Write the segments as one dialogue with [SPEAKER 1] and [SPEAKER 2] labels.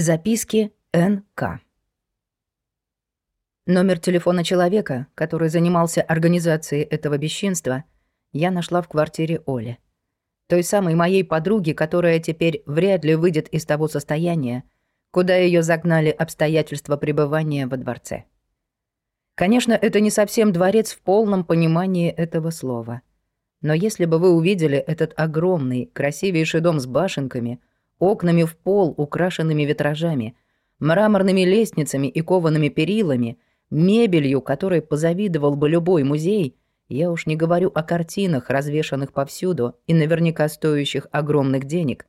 [SPEAKER 1] Записки Н.К. Номер телефона человека, который занимался организацией этого бесчинства, я нашла в квартире Оли. Той самой моей подруги, которая теперь вряд ли выйдет из того состояния, куда ее загнали обстоятельства пребывания во дворце. Конечно, это не совсем дворец в полном понимании этого слова. Но если бы вы увидели этот огромный, красивейший дом с башенками — окнами в пол, украшенными витражами, мраморными лестницами и коваными перилами, мебелью, которой позавидовал бы любой музей, я уж не говорю о картинах, развешанных повсюду и наверняка стоящих огромных денег,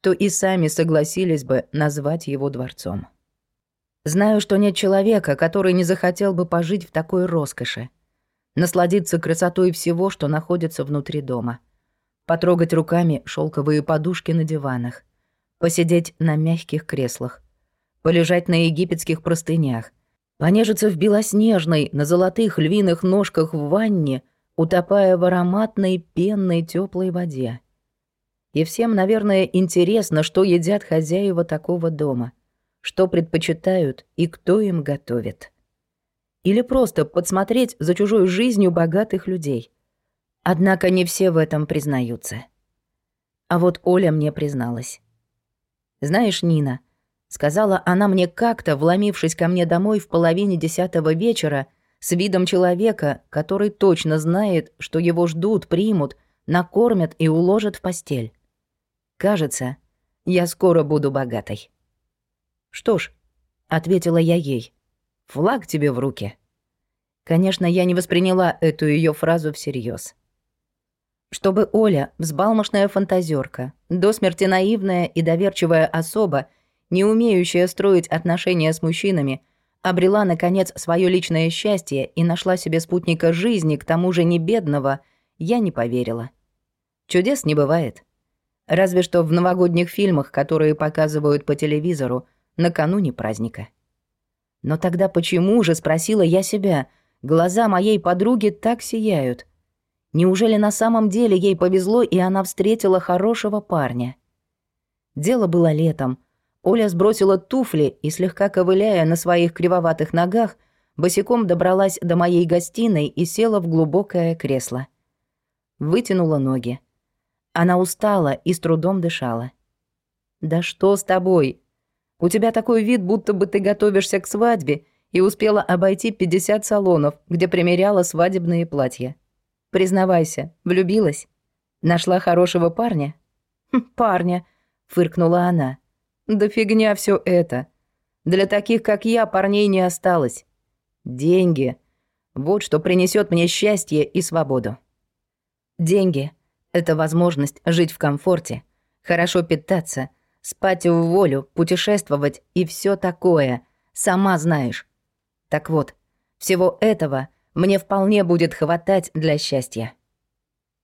[SPEAKER 1] то и сами согласились бы назвать его дворцом. Знаю, что нет человека, который не захотел бы пожить в такой роскоши, насладиться красотой всего, что находится внутри дома, потрогать руками шелковые подушки на диванах, посидеть на мягких креслах, полежать на египетских простынях, понежиться в белоснежной, на золотых львиных ножках в ванне, утопая в ароматной пенной теплой воде. И всем, наверное, интересно, что едят хозяева такого дома, что предпочитают и кто им готовит. Или просто подсмотреть за чужой жизнью богатых людей. Однако не все в этом признаются. А вот Оля мне призналась. «Знаешь, Нина», — сказала она мне как-то, вломившись ко мне домой в половине десятого вечера, с видом человека, который точно знает, что его ждут, примут, накормят и уложат в постель. «Кажется, я скоро буду богатой». «Что ж», — ответила я ей, — «флаг тебе в руки». Конечно, я не восприняла эту ее фразу всерьез. Чтобы Оля, взбалмошная фантазерка, до смерти наивная и доверчивая особа, не умеющая строить отношения с мужчинами, обрела, наконец, свое личное счастье и нашла себе спутника жизни, к тому же не бедного, я не поверила. Чудес не бывает. Разве что в новогодних фильмах, которые показывают по телевизору, накануне праздника. Но тогда почему же, спросила я себя, глаза моей подруги так сияют — Неужели на самом деле ей повезло, и она встретила хорошего парня? Дело было летом. Оля сбросила туфли и, слегка ковыляя на своих кривоватых ногах, босиком добралась до моей гостиной и села в глубокое кресло. Вытянула ноги. Она устала и с трудом дышала. «Да что с тобой? У тебя такой вид, будто бы ты готовишься к свадьбе и успела обойти 50 салонов, где примеряла свадебные платья. Признавайся, влюбилась? Нашла хорошего парня? Хм, парня, фыркнула она. Да фигня все это. Для таких, как я, парней не осталось. Деньги. Вот что принесет мне счастье и свободу. Деньги — это возможность жить в комфорте, хорошо питаться, спать в волю, путешествовать и все такое. Сама знаешь. Так вот, всего этого мне вполне будет хватать для счастья.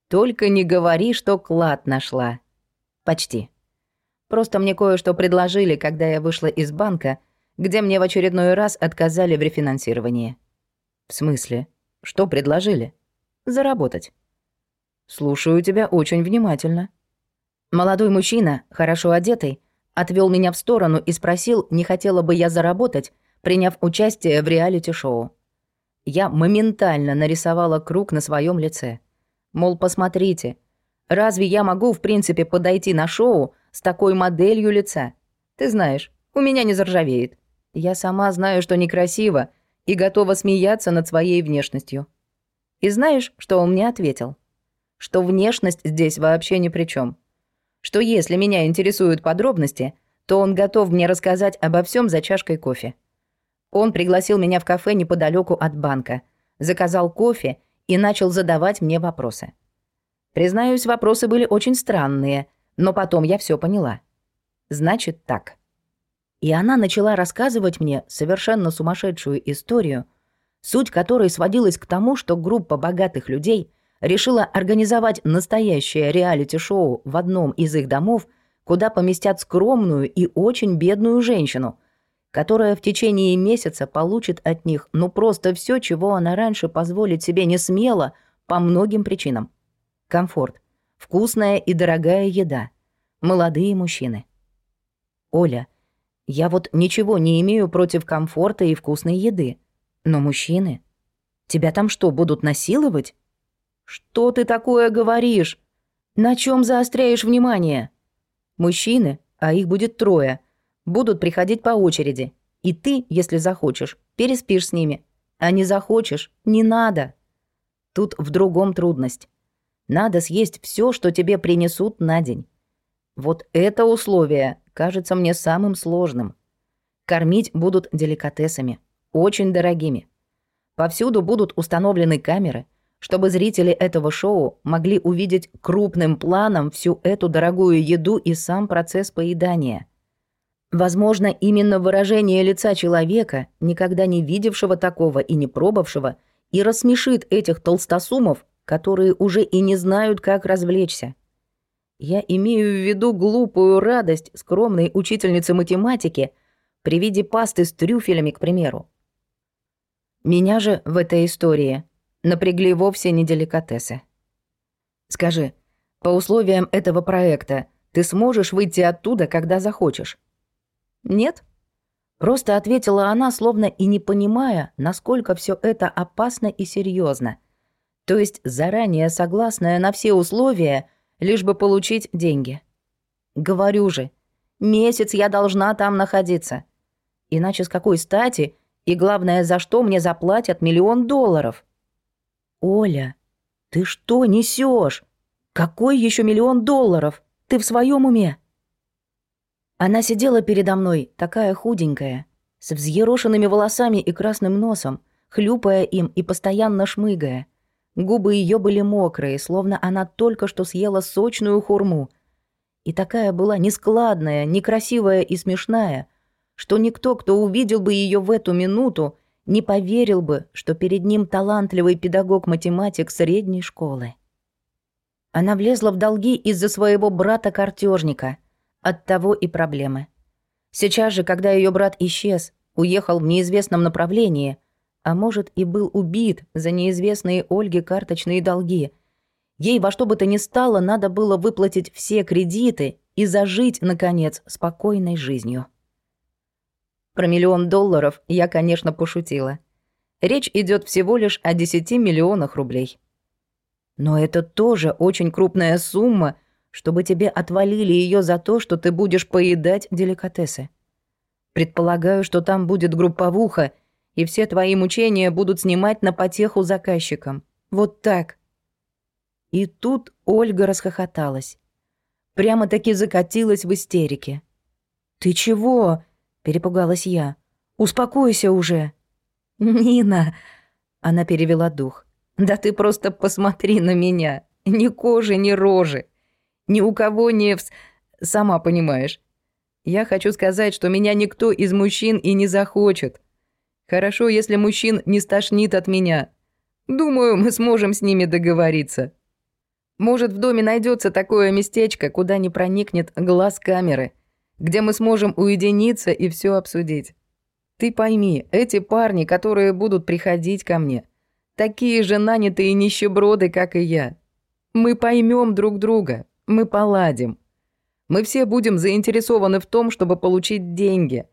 [SPEAKER 1] Только не говори, что клад нашла. Почти. Просто мне кое-что предложили, когда я вышла из банка, где мне в очередной раз отказали в рефинансировании. В смысле? Что предложили? Заработать. Слушаю тебя очень внимательно. Молодой мужчина, хорошо одетый, отвел меня в сторону и спросил, не хотела бы я заработать, приняв участие в реалити-шоу. Я моментально нарисовала круг на своем лице. Мол, посмотрите, разве я могу, в принципе, подойти на шоу с такой моделью лица? Ты знаешь, у меня не заржавеет. Я сама знаю, что некрасиво, и готова смеяться над своей внешностью. И знаешь, что он мне ответил? Что внешность здесь вообще ни при чем. Что если меня интересуют подробности, то он готов мне рассказать обо всем за чашкой кофе. Он пригласил меня в кафе неподалеку от банка, заказал кофе и начал задавать мне вопросы. Признаюсь, вопросы были очень странные, но потом я все поняла. Значит так. И она начала рассказывать мне совершенно сумасшедшую историю, суть которой сводилась к тому, что группа богатых людей решила организовать настоящее реалити-шоу в одном из их домов, куда поместят скромную и очень бедную женщину — которая в течение месяца получит от них ну просто все, чего она раньше позволить себе не смела по многим причинам. Комфорт, вкусная и дорогая еда, молодые мужчины. Оля, Я вот ничего не имею против комфорта и вкусной еды. Но мужчины... Тебя там что, будут насиловать? Что ты такое говоришь? На чем заостряешь внимание? Мужчины, а их будет трое, будут приходить по очереди. И ты, если захочешь, переспишь с ними. А не захочешь, не надо. Тут в другом трудность. Надо съесть все, что тебе принесут на день. Вот это условие кажется мне самым сложным. Кормить будут деликатесами, очень дорогими. Повсюду будут установлены камеры, чтобы зрители этого шоу могли увидеть крупным планом всю эту дорогую еду и сам процесс поедания. Возможно, именно выражение лица человека, никогда не видевшего такого и не пробовавшего, и рассмешит этих толстосумов, которые уже и не знают, как развлечься. Я имею в виду глупую радость скромной учительницы математики при виде пасты с трюфелями, к примеру. Меня же в этой истории напрягли вовсе не деликатесы. Скажи, по условиям этого проекта ты сможешь выйти оттуда, когда захочешь? Нет? Просто ответила она, словно и не понимая, насколько все это опасно и серьезно. То есть заранее согласная на все условия — лишь бы получить деньги. Говорю же, месяц я должна там находиться. Иначе с какой стати и, главное, за что мне заплатят миллион долларов? Оля, ты что несешь? Какой еще миллион долларов? Ты в своем уме? Она сидела передо мной, такая худенькая, с взъерошенными волосами и красным носом, хлюпая им и постоянно шмыгая — Губы ее были мокрые, словно она только что съела сочную хурму. И такая была нескладная, некрасивая и смешная, что никто, кто увидел бы ее в эту минуту, не поверил бы, что перед ним талантливый педагог-математик средней школы. Она влезла в долги из-за своего брата-картежника. Оттого и проблемы. Сейчас же, когда ее брат исчез, уехал в неизвестном направлении – а может и был убит за неизвестные Ольге карточные долги. Ей во что бы то ни стало надо было выплатить все кредиты и зажить, наконец, спокойной жизнью. Про миллион долларов я, конечно, пошутила. Речь идет всего лишь о 10 миллионах рублей. Но это тоже очень крупная сумма, чтобы тебе отвалили ее за то, что ты будешь поедать деликатесы. Предполагаю, что там будет групповуха — и все твои мучения будут снимать на потеху заказчикам. Вот так». И тут Ольга расхохоталась. Прямо-таки закатилась в истерике. «Ты чего?» — перепугалась я. «Успокойся уже». «Нина!» — она перевела дух. «Да ты просто посмотри на меня. Ни кожи, ни рожи. Ни у кого не... Вс... Сама понимаешь. Я хочу сказать, что меня никто из мужчин и не захочет. Хорошо, если мужчин не стошнит от меня. Думаю, мы сможем с ними договориться. Может, в доме найдется такое местечко, куда не проникнет глаз камеры, где мы сможем уединиться и все обсудить. Ты пойми, эти парни, которые будут приходить ко мне, такие же нанятые нищеброды, как и я. Мы поймем друг друга, мы поладим. Мы все будем заинтересованы в том, чтобы получить деньги,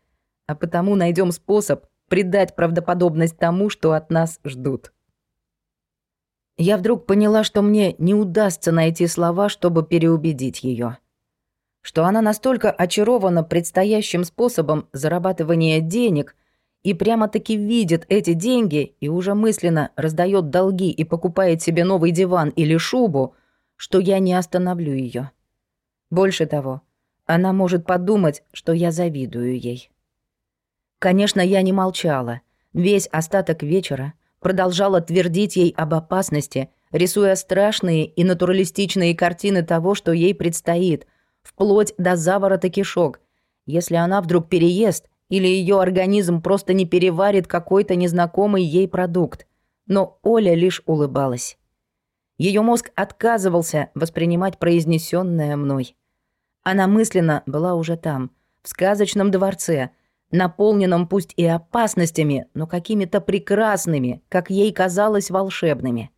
[SPEAKER 1] а потому найдем способ придать правдоподобность тому, что от нас ждут. Я вдруг поняла, что мне не удастся найти слова, чтобы переубедить ее, Что она настолько очарована предстоящим способом зарабатывания денег и прямо-таки видит эти деньги и уже мысленно раздает долги и покупает себе новый диван или шубу, что я не остановлю ее. Больше того, она может подумать, что я завидую ей. Конечно, я не молчала. Весь остаток вечера продолжала твердить ей об опасности, рисуя страшные и натуралистичные картины того, что ей предстоит, вплоть до заворота кишок, если она вдруг переест или ее организм просто не переварит какой-то незнакомый ей продукт. Но Оля лишь улыбалась. Ее мозг отказывался воспринимать произнесенное мной. Она мысленно была уже там, в сказочном дворце — наполненном пусть и опасностями, но какими-то прекрасными, как ей казалось, волшебными.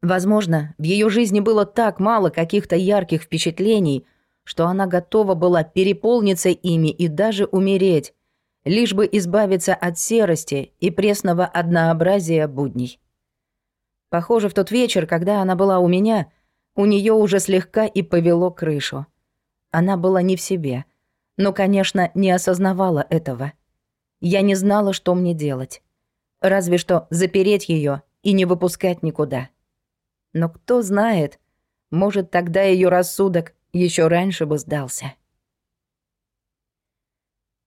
[SPEAKER 1] Возможно, в ее жизни было так мало каких-то ярких впечатлений, что она готова была переполниться ими и даже умереть, лишь бы избавиться от серости и пресного однообразия будней. Похоже, в тот вечер, когда она была у меня, у нее уже слегка и повело крышу. Она была не в себе, но, конечно, не осознавала этого. Я не знала, что мне делать. Разве что запереть ее и не выпускать никуда. Но кто знает, может, тогда ее рассудок еще раньше бы сдался.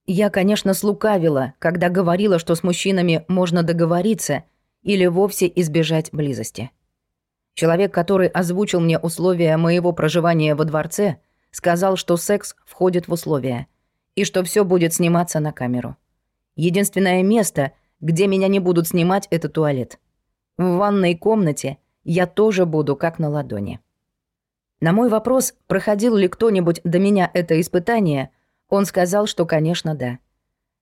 [SPEAKER 1] Я, конечно, слукавила, когда говорила, что с мужчинами можно договориться или вовсе избежать близости. Человек, который озвучил мне условия моего проживания во дворце, сказал, что секс входит в условия и что все будет сниматься на камеру. Единственное место, где меня не будут снимать, это туалет. В ванной комнате я тоже буду как на ладони. На мой вопрос, проходил ли кто-нибудь до меня это испытание, он сказал, что, конечно, да.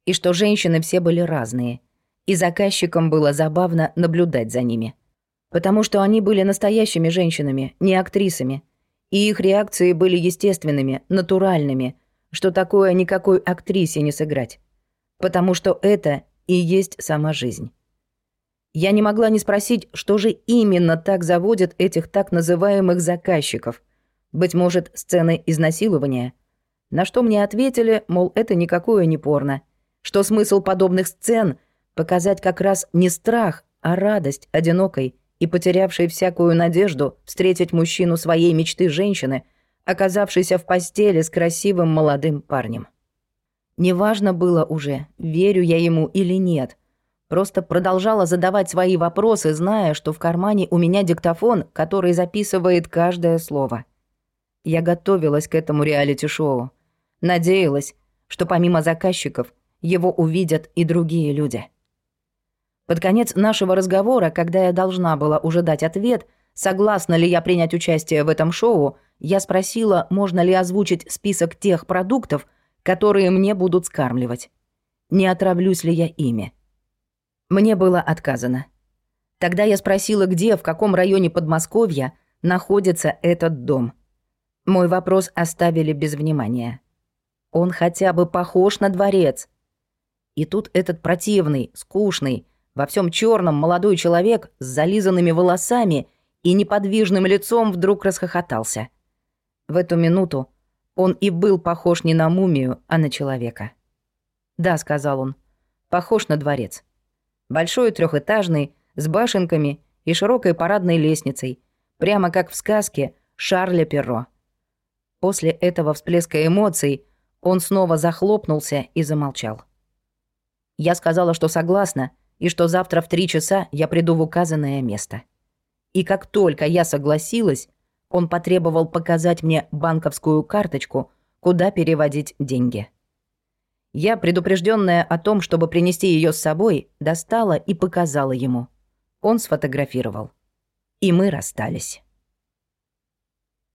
[SPEAKER 1] И что женщины все были разные. И заказчикам было забавно наблюдать за ними. Потому что они были настоящими женщинами, не актрисами. И их реакции были естественными, натуральными, что такое никакой актрисе не сыграть. Потому что это и есть сама жизнь. Я не могла не спросить, что же именно так заводит этих так называемых заказчиков. Быть может, сцены изнасилования – на что мне ответили, мол, это никакое не порно. Что смысл подобных сцен — показать как раз не страх, а радость одинокой и потерявшей всякую надежду встретить мужчину своей мечты женщины, оказавшейся в постели с красивым молодым парнем. Неважно было уже, верю я ему или нет. Просто продолжала задавать свои вопросы, зная, что в кармане у меня диктофон, который записывает каждое слово. Я готовилась к этому реалити-шоу. Надеялась, что помимо заказчиков его увидят и другие люди. Под конец нашего разговора, когда я должна была уже дать ответ, согласна ли я принять участие в этом шоу, я спросила, можно ли озвучить список тех продуктов, которые мне будут скармливать. Не отравлюсь ли я ими? Мне было отказано. Тогда я спросила, где, в каком районе Подмосковья находится этот дом. Мой вопрос оставили без внимания. Он хотя бы похож на дворец. И тут этот противный, скучный, во всем черном молодой человек с зализанными волосами и неподвижным лицом вдруг расхохотался. В эту минуту он и был похож не на мумию, а на человека. «Да», — сказал он, — «похож на дворец. Большой трехэтажный, с башенками и широкой парадной лестницей, прямо как в сказке Шарля Перро». После этого всплеска эмоций он снова захлопнулся и замолчал. Я сказала, что согласна, и что завтра в три часа я приду в указанное место. И как только я согласилась, он потребовал показать мне банковскую карточку, куда переводить деньги. Я, предупрежденная о том, чтобы принести ее с собой, достала и показала ему. Он сфотографировал. И мы расстались.